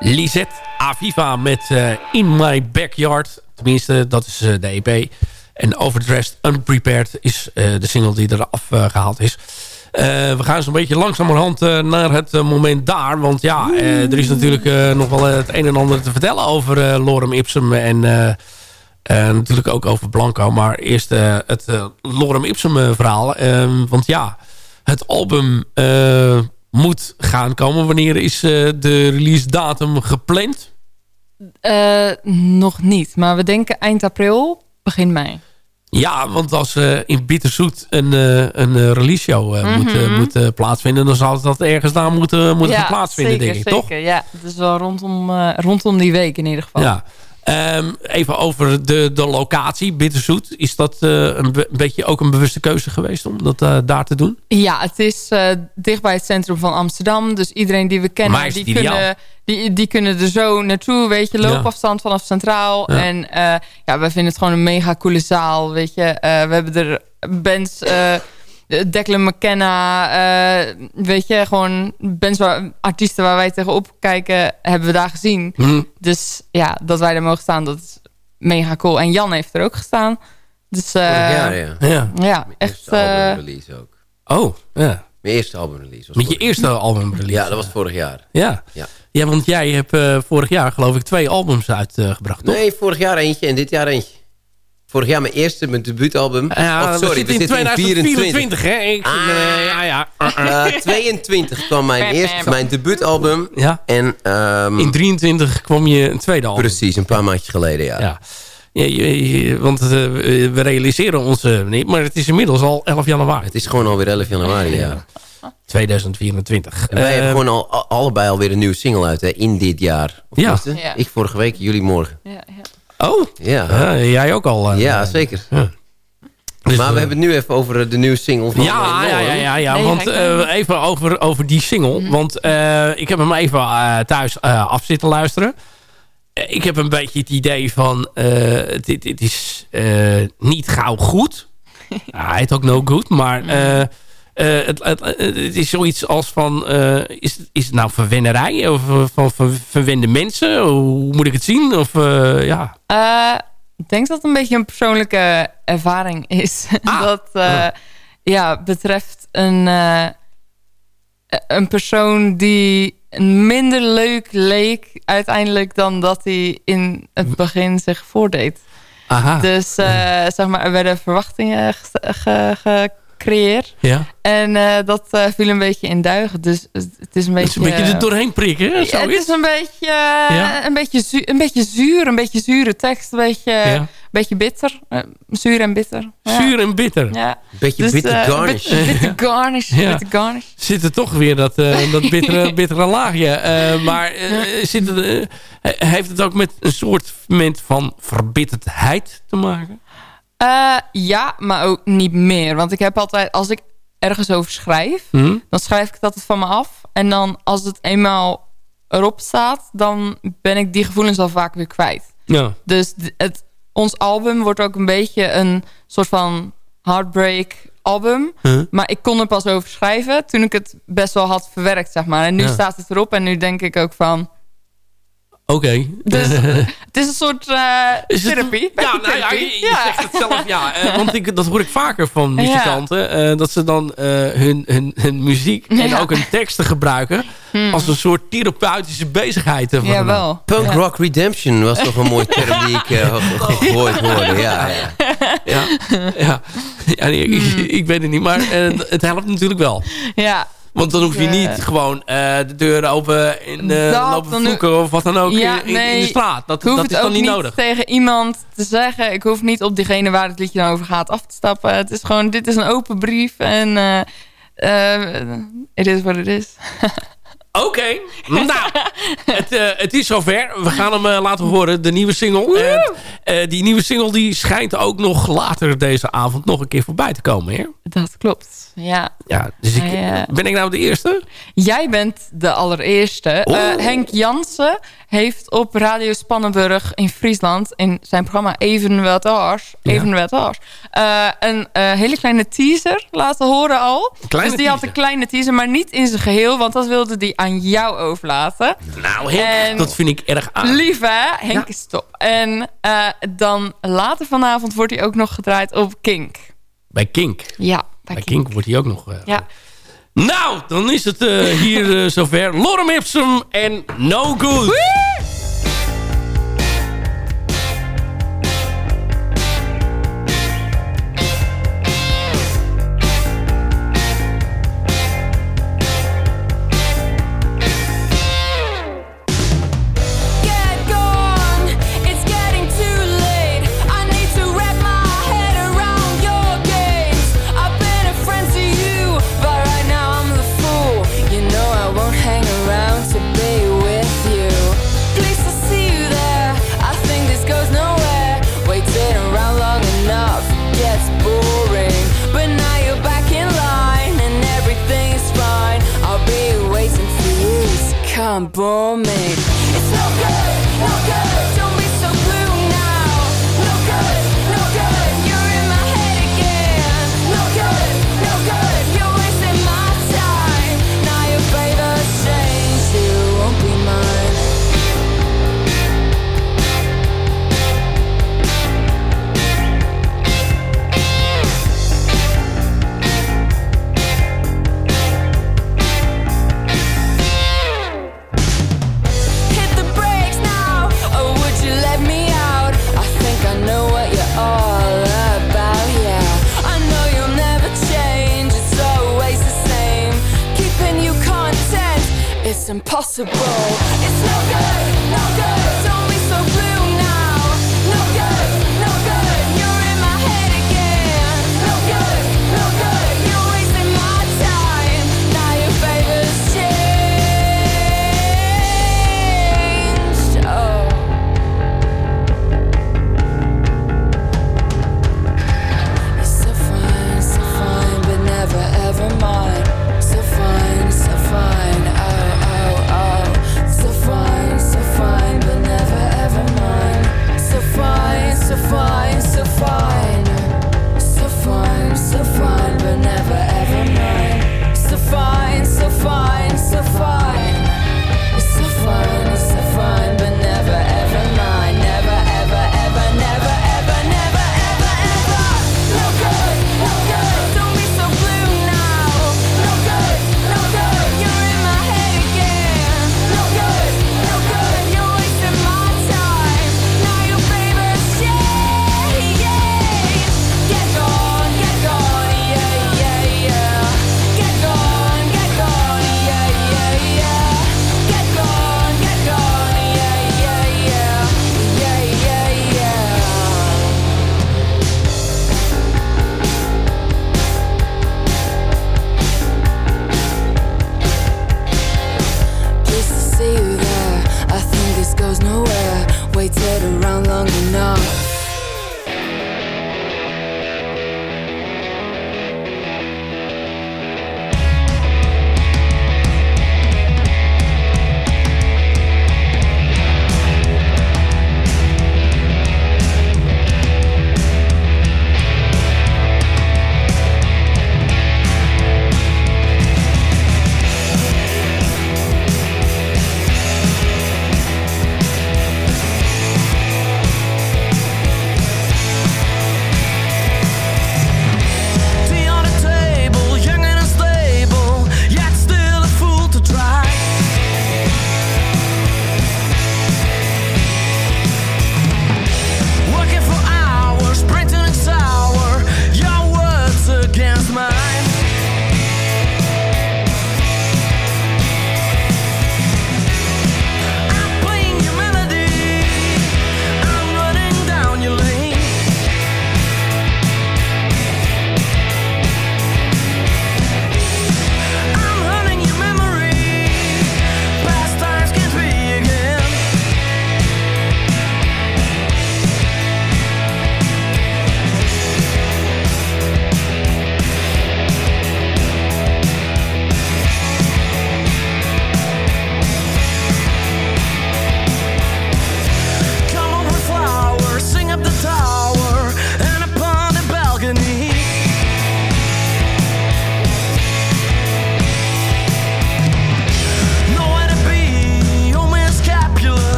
H: Lisette Aviva met eh, In My Backyard. Tenminste, dat is eh, de EP. En Overdressed Unprepared is de single die eraf eh, gehaald is. We gaan zo'n beetje langzamerhand naar het moment daar. Want ja, er is natuurlijk nog wel het een en ander te vertellen over Lorem Ipsum. En natuurlijk ook over Blanco. Maar eerst het Lorem Ipsum verhaal. Ehm, want ja, het album eh, moet gaan komen. Wanneer is eh, de release datum gepland?
J: Eh, nog niet, maar we denken eind april, begin mei.
H: Ja, want als in Bitterzoet een, een release show eh, moet, moet plaatsvinden... dan zou dat ergens daar moeten, moeten
J: ja,
H: gaan plaatsvinden,
J: zeker,
H: denk ik,
J: zeker.
H: toch?
J: Ja, het is wel rondom, rondom die week in ieder geval.
H: Ja. Ehm, even over de, de locatie, Bitterzoet. Is dat eh, een, be- een beetje ook een bewuste keuze geweest om dat eh, daar te doen?
J: Ja, het is eh, dicht bij het centrum van Amsterdam. Dus iedereen die we kennen, die
H: ideaal?
J: kunnen, die, die kunnen er zo naartoe. Weet je, loopafstand vanaf Centraal.
H: Ja.
J: En eh, ja, wij vinden het gewoon een mega coole zaal. Weet je, Eh, we hebben er bands... eh Declan McKenna, eh, weet je, gewoon bands waar, artiesten waar wij tegenop kijken, hebben we daar gezien.
H: Hm.
J: Dus ja, dat wij er mogen staan, dat is mega cool. En Jan heeft er ook gestaan. Dus eh,
I: Vorig jaar, ja.
H: Ja,
J: ja echt...
I: Eerste albumrelease ook.
H: Oh, ja.
I: Mijn eerste albumrelease. was
H: Met je eerste albumrelease?
I: jaar. Ja, dat was vorig jaar.
H: Ja.
I: Ja.
H: Ja, want jij hebt eh, vorig jaar geloof ik twee albums uitgebracht, toch?
I: Nee, vorig jaar eentje en dit jaar eentje. Vorig jaar mijn eerste, mijn debuutalbum.
H: Ja,
I: oh, sorry,
H: we zitten in 2024, hè? Ik,
I: Ah.
H: eh, ja, ja.
I: Eh, 22 kwam mijn, eerste, mijn debuutalbum.
H: Ja.
I: En, ehm,
H: In 23 kwam je een tweede album.
I: Precies, een paar maandjes geleden, ja.
H: Ja. Ja, je- je- want eh, we realiseren ons eh, niet, maar het is inmiddels al 11 januari.
I: Het is gewoon alweer 11 januari, ja.
H: 2024.
I: En wij hebben gewoon al, al- allebei alweer een nieuwe single uit, hè, in dit jaar. Of
H: Ja.
I: tenminste, Ik vorige week, jullie morgen.
J: Ja, ja.
H: Oh,
I: Ja,
H: ja, jij ook al. eh,
I: ja zeker.
H: Dus,
I: maar we
H: eh,
I: hebben het nu even over eh, de nieuwe single van
H: Ja,
I: eh,
H: ja, ja, ja, ja
J: Nee,
H: want eh, even over, over die single. Want eh, ik heb hem even eh, thuis eh, af zitten luisteren. Eh, ik heb een beetje het idee van... eh dit, dit is eh, niet gauw goed. Hij heet ook no good, maar... eh, eh, het, het, het is zoiets als van... eh, is, is het nou verwennerij? Of eh, van, van verwende mensen? Hoe moet ik het zien? Of ja...
J: Eh, ik denk dat het een beetje een persoonlijke ervaring is. dat eh, ja, betreft een, eh, een persoon die minder leuk leek uiteindelijk dan dat hij in het begin zich voordeed.
H: Aha.
J: Dus eh, zeg maar, er werden verwachtingen ge- ge- gecreëerd.
H: Ja.
J: En eh, dat eh, viel een beetje in duigen. Dus het is een beetje...
H: Het is een beetje er doorheen prikken, hè?
J: Ja, het is een beetje, eh,
H: Ja?
J: een, beetje zuur, een beetje zuur, een beetje zure tekst, een beetje, een beetje bitter. Eh, zuur en bitter. Ja.
H: Zuur en bitter.
J: Ja.
I: Beetje bitter
J: eh,
I: garnish.
J: Bitter, bitter garnish.
H: Ja.
J: bitter garnish.
H: zit er toch weer dat, eh, dat bittere, bittere laagje. Eh, maar eh, zit het, eh, he- heeft het ook met een soort moment van verbitterdheid te maken?
J: Eh, ja, maar ook niet meer. Want ik heb altijd, als ik ergens over schrijf,
H: Hm?
J: dan schrijf ik het altijd van me af. En dan als het eenmaal erop staat, dan ben ik die gevoelens al vaak weer kwijt.
H: Ja.
J: Dus het, ons album wordt ook een beetje een soort van heartbreak album.
H: Huh?
J: Maar ik kon er pas over schrijven toen ik het best wel had verwerkt, zeg maar. En nu
H: Ja.
J: staat het erop en nu denk ik ook van...
H: Oké.
J: Dus, het is een soort eh
H: Is het-
J: therapie.
H: Ja, nou ja, je, je zegt het zelf. Ja, eh, want ik, dat hoor ik vaker van
J: Ja.
H: muzikanten. eh, dat ze dan eh, hun, hun, hun muziek en
J: Ja.
H: ook hun teksten gebruiken... als een soort therapeutische bezigheid. van
J: Jawel.
I: Punk
J: Ja.
I: Rock Redemption was nog een mooie term die ik eh, ho- ho- gehoord hoorde. Ja, ja.
H: Ja, ja. ja nee, ik, ik weet het niet, maar het helpt natuurlijk wel.
J: Ja.
H: Want dan hoef je niet eh, gewoon eh, de deuren open in
J: uh,
H: lopen vloeken of wat dan ook in, de straat. Dat, is dan niet nodig.
J: Ik tegen iemand te zeggen. Ik hoef niet op diegene waar het liedje dan over gaat af te stappen. Het is gewoon, dit is een open brief en het is wat het is.
H: Oké, nou, het, uh, het, is zover. We gaan hem laten horen, de nieuwe single. Die nieuwe single die schijnt ook nog later deze avond nog een keer voorbij te komen. Hè?
J: Dat klopt ja.
H: ja dus ik,
J: ah,
H: ben ik nou de eerste?
J: Jij bent de allereerste. Eh, Henk Jansen heeft op Radio Spannenburg in Friesland... in zijn programma Even Wat Ars, eh, een eh, hele kleine teaser laten horen al.
H: Kleine
J: dus die had een kleine teaser, maar niet in zijn geheel... want dat wilde hij aan jou overlaten.
H: Nou Henk, dat vind ik erg aardig
J: Lief hè? Henk ja. is top. En dan later vanavond wordt hij ook nog gedraaid op Kink.
H: Bij Kink?
J: Ja
H: bij, Kink. wordt hij ook nog... Eh,
J: ja.
H: Nou, dan is het eh, hier eh, zover. Lorem Ipsum en No Good.
M: For me. impossible.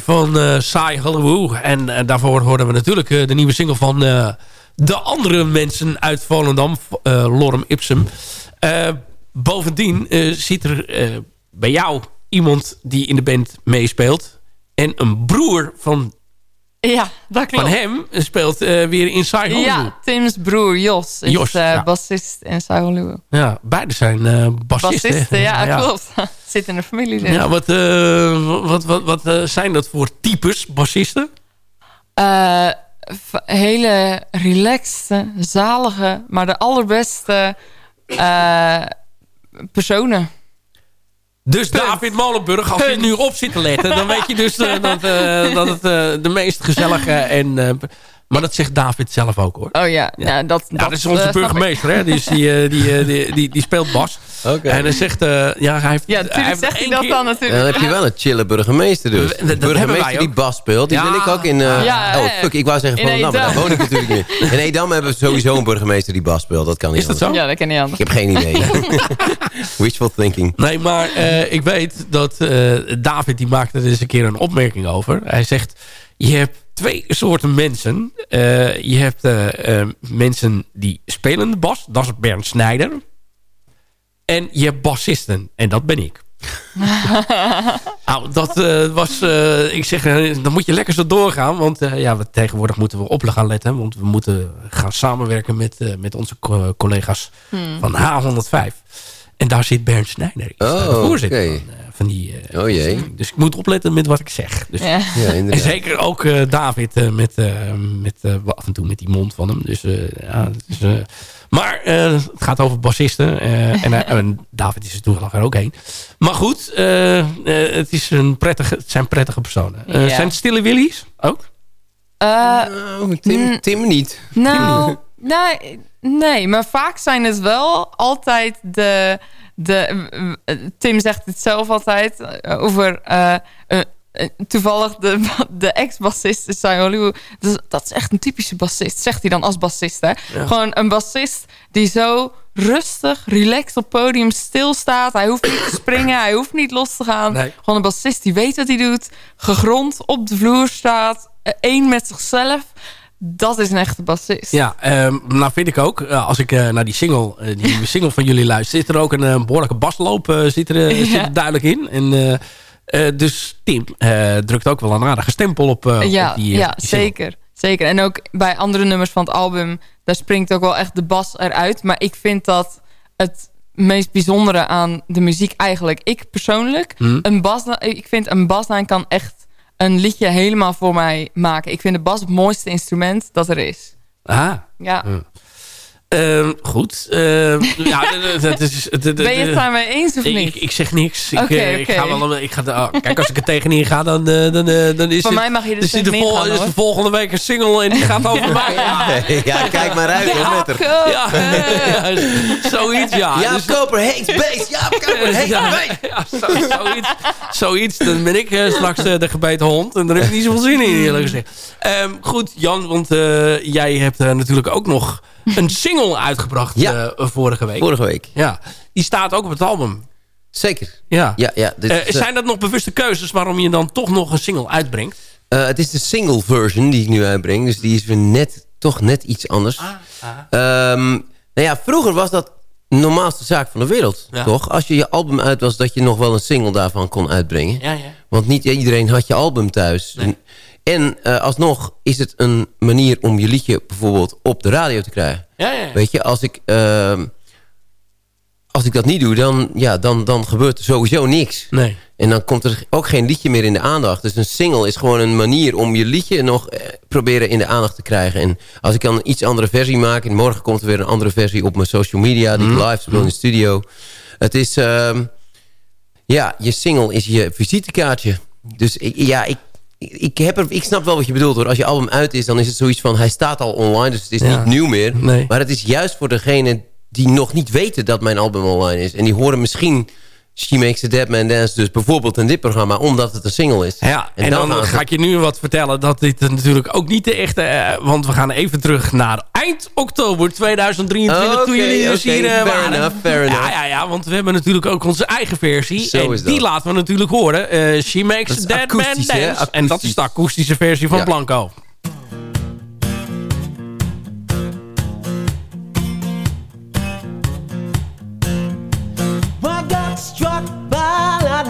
H: Van eh Sai Hallewoe. En eh, daarvoor hoorden we natuurlijk eh, de nieuwe single van de andere mensen uit Volendam. Lorem Ipsum. Bovendien zit er bij jou iemand die in de band meespeelt. En een broer van,
J: Ja, dat klopt.
H: van hem speelt eh, weer in Hallewoe.
J: Ja, Tim's broer Jos is
H: Jos,
J: eh,
H: ja.
J: bassist in Sailulu.
H: Ja, beide zijn eh bassisten.
J: Bassisten, ja, klopt. Zit in de familie. dus.
H: Ja, wat, wat, wat, wat zijn dat voor types, bassisten?
J: Hele relaxte, zalige, maar de allerbeste personen.
H: Dus David Molenburg, als je nu op zit te letten... dan weet je dus eh, dat, eh, dat het eh, de meest gezellige... En, maar dat zegt David zelf ook, hoor.
J: Oh ja, ja. dat,
H: Ja, dat is onze
J: eh, ik.
H: burgemeester, hè? Dus die, eh, die, eh, die, die, die speelt bas. En hij zegt... eh, ja, hij heeft,
J: Ja,
H: hij
J: natuurlijk
H: heeft
J: zegt hij dat
H: keer-
J: dan
I: Ja,
J: natuurlijk.
I: dan heb je wel een chille burgemeester dus.
H: Dat- dat
I: De
H: hebben wij
I: burgemeester die bas speelt, die
H: Ja.
I: wil ik ook in... eh,
J: Ja,
I: oh, fuck, ik wou zeggen van, nou, maar daar woon ik natuurlijk niet. In Edam hebben we sowieso een burgemeester die bas speelt. Dat kan niet
H: Is dat
I: anders.
H: zo?
J: Ja, dat ken je
I: Ik
J: anders.
I: heb geen idee. Wishful thinking.
H: Nee, maar eh, ik weet dat eh, David die maakte er eens een keer een opmerking over. Hij zegt, je hebt twee soorten mensen. Eh, je hebt eh, eh, mensen die spelen de bas. Dat is Bernd Snijder. En je hebt bassisten. En dat ben ik. nou, dat eh, was... eh, ik zeg, dan moet je lekker zo doorgaan. Want eh, ja, we, tegenwoordig moeten we op gaan letten. Want we moeten gaan samenwerken met, eh, met onze co- collega's
J: Hmm.
H: van H105. En daar zit Bernd Snijder.
I: Oh,
H: voorzitter
I: oké.
H: van, van die... eh,
I: Oh jee.
H: Dus ik moet opletten met wat ik zeg. Dus,
J: Ja.
I: Ja,
H: En
I: inderdaad.
H: zeker ook eh, David eh, met, eh, met eh, af en toe met die mond van hem. Dus, eh, ja, dus, eh, maar eh, het gaat over bassisten. eh, en, en David is er toevallig er ook heen. Maar goed, eh, eh, het, is een prettige, het zijn prettige personen. Eh,
J: Ja.
H: Zijn het stille willies ook?
J: Eh,
I: Nou, Tim, Tim niet.
J: Nou, nee, nee, maar vaak zijn het wel altijd de... de Tim zegt het zelf altijd eh, over... eh, eh, toevallig de, de ex-bassist is Sai Hollywood. Dus dat is echt een typische bassist, zegt hij dan als bassist. Hè? Gewoon een bassist die zo rustig, relaxed op het podium stilstaat. Hij hoeft niet te springen, hij hoeft niet los te gaan.
H: Nee.
J: Gewoon een bassist die weet wat hij doet. Gegrond op de vloer staat. één met zichzelf. Dat is een echte bassist.
H: Ja, ehm, nou vind ik ook. eh, als ik eh, naar die single, eh, die single van jullie luister... zit er ook een eh, behoorlijke basloop zit er, zit er duidelijk in. En, dus Tim drukt ook wel een aardige stempel op,
J: ja,
H: op die,
J: ja
H: die
J: zeker. Zeker. En ook bij andere nummers van het album... daar springt ook wel echt de bas eruit. Maar ik vind dat het meest bijzondere aan de muziek eigenlijk... ik persoonlijk,
H: Hmm.
J: een bas, ik vind een baslijn kan echt een liedje helemaal voor mij maken. Ik vind de bas het mooiste instrument dat er is.
H: Ah,
J: Ja.
H: Ehm, goed. Ehm, ja, dat- dat is, het- het-
J: Ben je het daarmee eens of niet?
H: ik, ik zeg niks. Ik, eh, ik ga wel, ik ga, oh, kijk, als ik er tegenin ga, dan, eh, dan, eh, dan is
J: Voor
H: het,
J: mij mag je er
H: dus
J: steeds
H: de,
J: mee gaan,
H: is de volgende week een single en die gaat over mij. Ja,
I: ja, kijk maar uit, hoor, met
H: ja, ja, zoiets, ja.
I: Ja,
H: Dus-
I: Koper hates bass. Ja, Koper hates
H: ja,
I: bass.
H: ja, zo- zoiets, zoiets. Dan ben ik straks de gebeten hond. En daar heb ik niet zoveel zin in, eerlijk gezegd. Ehm, goed, Jan, want eh, jij hebt natuurlijk ook nog een single uitgebracht
I: Ja.
H: eh, vorige week.
I: Vorige week.
H: Ja, die staat ook op het album.
I: Zeker.
H: Ja.
I: Ja, ja.
H: Eh,
I: eh,
H: zijn dat nog bewuste keuzes waarom je dan toch nog een single uitbrengt?
I: het is de single version die ik nu uitbreng. Dus die is weer net, toch net iets anders. Ehm, nou ja, vroeger was dat de normaalste zaak van de wereld,
H: Ja.
I: toch? Als je je album uit was, dat je nog wel een single daarvan kon uitbrengen.
H: Ja, ja.
I: Want niet iedereen had je album thuis. En, en eh, alsnog is het een manier om je liedje bijvoorbeeld op de radio te krijgen.
H: Ja, ja.
I: Weet je, als ik, ehm, als ik dat niet doe, dan, ja, dan, dan gebeurt er sowieso niks.
H: Nee.
I: En dan komt er ook geen liedje meer in de aandacht. Dus een single is gewoon een manier om je liedje nog eh, proberen in de aandacht te krijgen. En als ik dan een iets andere versie maak... en morgen komt er weer een andere versie op mijn social media... die ik live speel in de studio. Het is... ehm, ja, je single is je visitekaartje. Dus ja, ik, ik, heb er, ik snap wel wat je bedoelt hoor. Als je album uit is, dan is het zoiets van... hij staat al online, dus het is
H: Ja.
I: niet nieuw meer.
H: Nee.
I: Maar het is juist voor degene die nog niet weten dat mijn album online is. En die horen misschien She Makes a Dead Man Dance dus bijvoorbeeld in dit programma... omdat het een single is.
H: Ja, en, dan ga ik je nu wat vertellen dat dit natuurlijk ook niet de echte... eh, want we gaan even terug naar eind oktober 2023...
I: Oké,
H: toen jullie dus hier eh,
I: fair
H: waren.
I: enough, fair
H: ja,
I: enough.
H: ja, ja, want we hebben natuurlijk ook onze eigen versie.
I: Zo
H: en die laten we natuurlijk horen. Eh, She Makes a Dead Man
I: hè?
H: Dance. En dat is de akoestische versie van
I: Ja.
H: Blanco.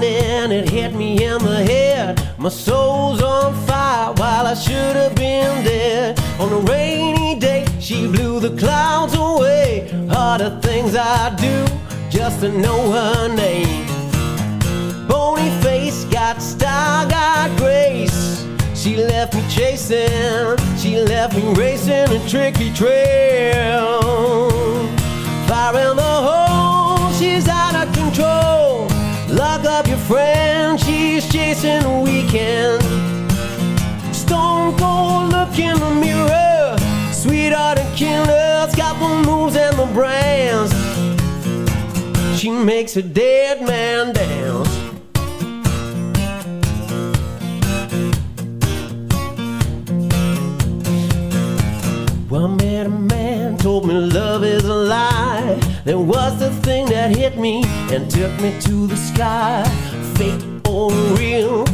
N: Lightning, it hit me in the head. My soul's on fire while I should have been dead. On a rainy day, she blew the clouds away. The things I do just to know her name. Bony face, got style, got grace. She left me chasing, she left me racing a tricky trail. Fire in the weekend. Stone cold, look in the mirror. Sweetheart and killer's got the moves and the brands. She makes a dead man dance. Well, I met a man, told me love is a lie. There was the thing that hit me and took me to the sky. Fake or real,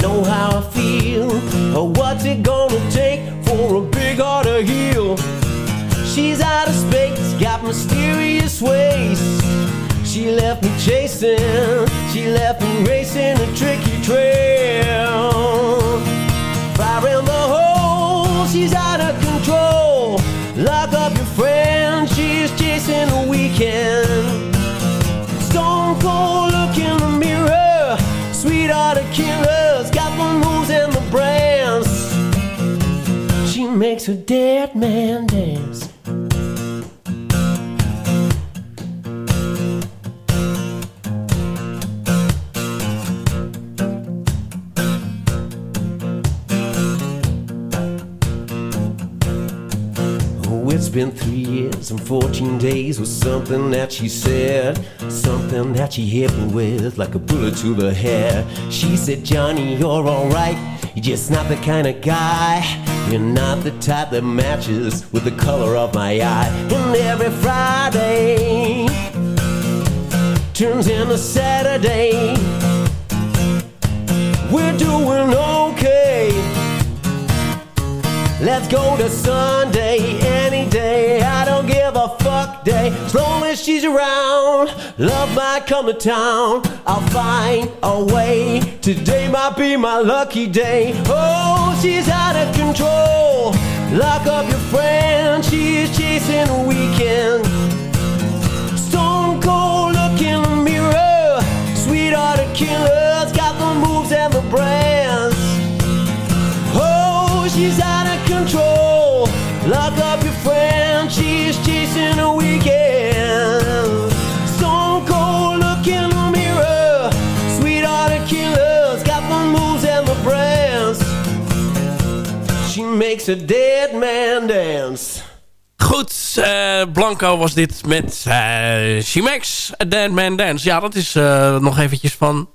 N: know how I feel. Oh, what's it gonna take for a big heart to heal? She's out of space, got mysterious ways. She left me chasing, she left me racing a tricky trail. Fire in the hole, she's out of control. Lock up your friend, she's chasing a weekend. Stone cold, look in the mirror. Sweetheart of killers, makes a dead man dance. Oh, it's been three years and 14 days with something that she said. Something that she hit me with like a bullet to the head. She said, Johnny, you're alright. You're just not the kind of guy. You're not the type that matches with the color of my eye. And every Friday turns into Saturday. We're doing okay. Let's go to Sunday any day. Fuck day. As long as she's around, love might come to town. I'll find a way. Today might be my lucky day. Oh, she's out of control. Lock up your friend. She's chasing a weekend. Makes a dead man dance.
H: Goed, eh, Blanco was dit met eh Chimex, A Dead Man Dance. Ja, dat is eh, nog eventjes van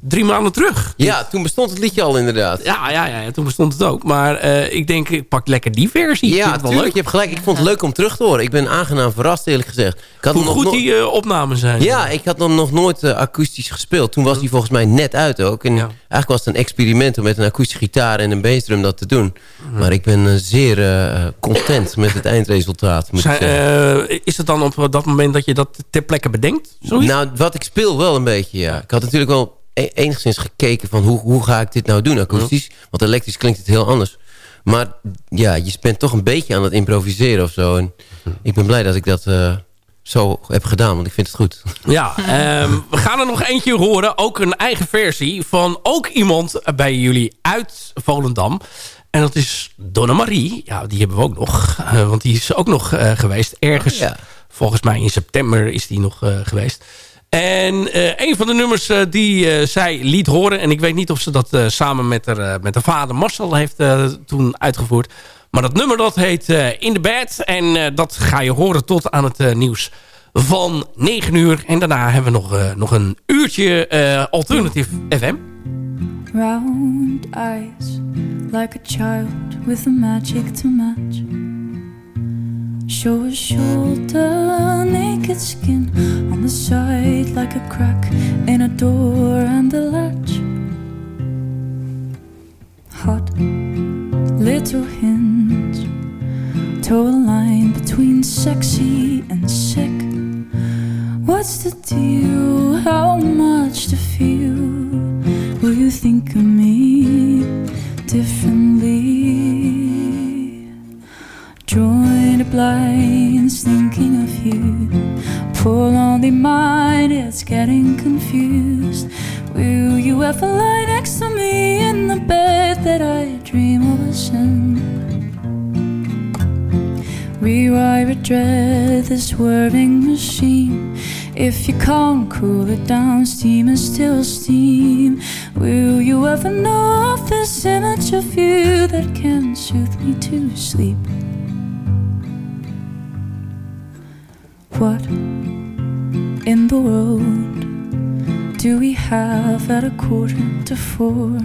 H: drie maanden terug.
I: Ja, toen bestond het liedje al inderdaad.
H: Ja, ja, ja, toen bestond het ook. Maar eh, ik denk, ik pak lekker die versie.
I: Ja,
H: wel
I: tuurlijk,
H: leuk.
I: je hebt gelijk. Ik vond het leuk om terug te horen. Ik ben aangenaam verrast, eerlijk gezegd. Ik had
H: Hoe
I: nog
H: goed
I: no-
H: die eh, opnamen zijn.
I: Ja, ik had hem nog nooit eh, akoestisch gespeeld. Toen was hij volgens mij net uit ook. En eigenlijk was het een experiment om met een akoestische gitaar en een bassdrum dat te doen. Maar ik ben zeer content met het eindresultaat. Moet ik
H: Zijn, is het dan op dat moment dat je dat ter plekke bedenkt? Zoiets?
I: Nou, wat ik speel wel een beetje, ja. Ik had natuurlijk wel enigszins gekeken van hoe, hoe ga ik dit nou doen akoestisch. Want elektrisch klinkt het heel anders. Maar ja, je bent toch een beetje aan het improviseren of zo. En ik ben blij dat ik dat eh, zo heb gedaan, want ik vind het goed.
H: Ja, ehm, we gaan er nog eentje horen. Ook een eigen versie van ook iemand bij jullie uit Volendam. En dat is Donna Marie. Ja, die hebben we ook nog. eh, want die is ook nog eh, geweest. Ergens, volgens mij in september is die nog geweest. En eh, een van de nummers eh, die eh, zij liet horen... en ik weet niet of ze dat samen met haar, met vader Marcel heeft toen uitgevoerd... maar dat nummer dat heet In the Bed. En dat ga je horen tot aan het nieuws van 9 uur. En daarna hebben we nog, nog een uurtje Alternative FM.
O: Round eyes, like a child with a magic to match. Show a shoulder, naked skin on the side, like a crack in a door and a latch. Hot little hints, toe a line between sexy and sick. What's the deal? How On the mind, it's getting confused. Will you ever lie next to me in the bed that I dream of in? Rewire a dread, this whirring machine. If you can't cool it down, steam is still steam. Will you ever know of this image of you that can soothe me to sleep? What in the world do we have at a quarter to four?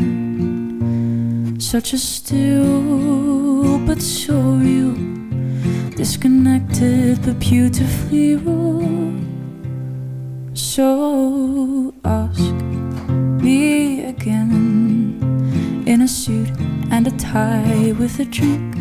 O: Such a still but so real, disconnected but beautifully raw. So ask me again in a suit and a tie with a drink.